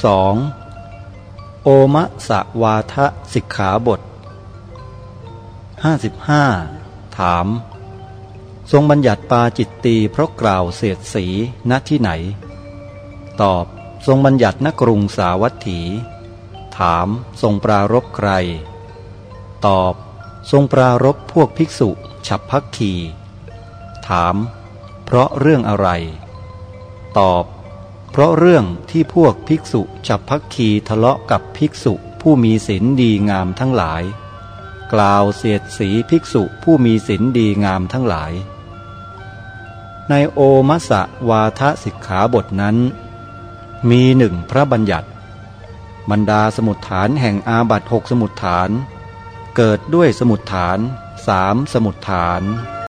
2. โอมะสะวาทะสิกขาบท 55. ถาม ทรงบัญญัติปาจิตตีเพราะกล่าวเสียดสีณที่ไหน ตอบทรงบัญญัติณกรุงสาวัตถี ถามทรงปรารบใคร ตอบทรงปรารบพวกภิกษุฉับพักคี ถาม เพราะเรื่องอะไร ตอบ เพราะเรื่องที่พวกภิกษุฉับพักคีทะเลาะกับภิกษุผู้มีศีลดีงามทั้งหลาย กล่าวเสียดสีภิกษุผู้มีศีลดีงามทั้งหลาย ในโอมัสสะวาทสิกขาบทนั้น มีหนึ่งพระบัญญัติ บรรดาสมุดฐานแห่งอาบัตหกสมุดฐาน เกิดด้วยสมุดฐานสามสมุดฐาน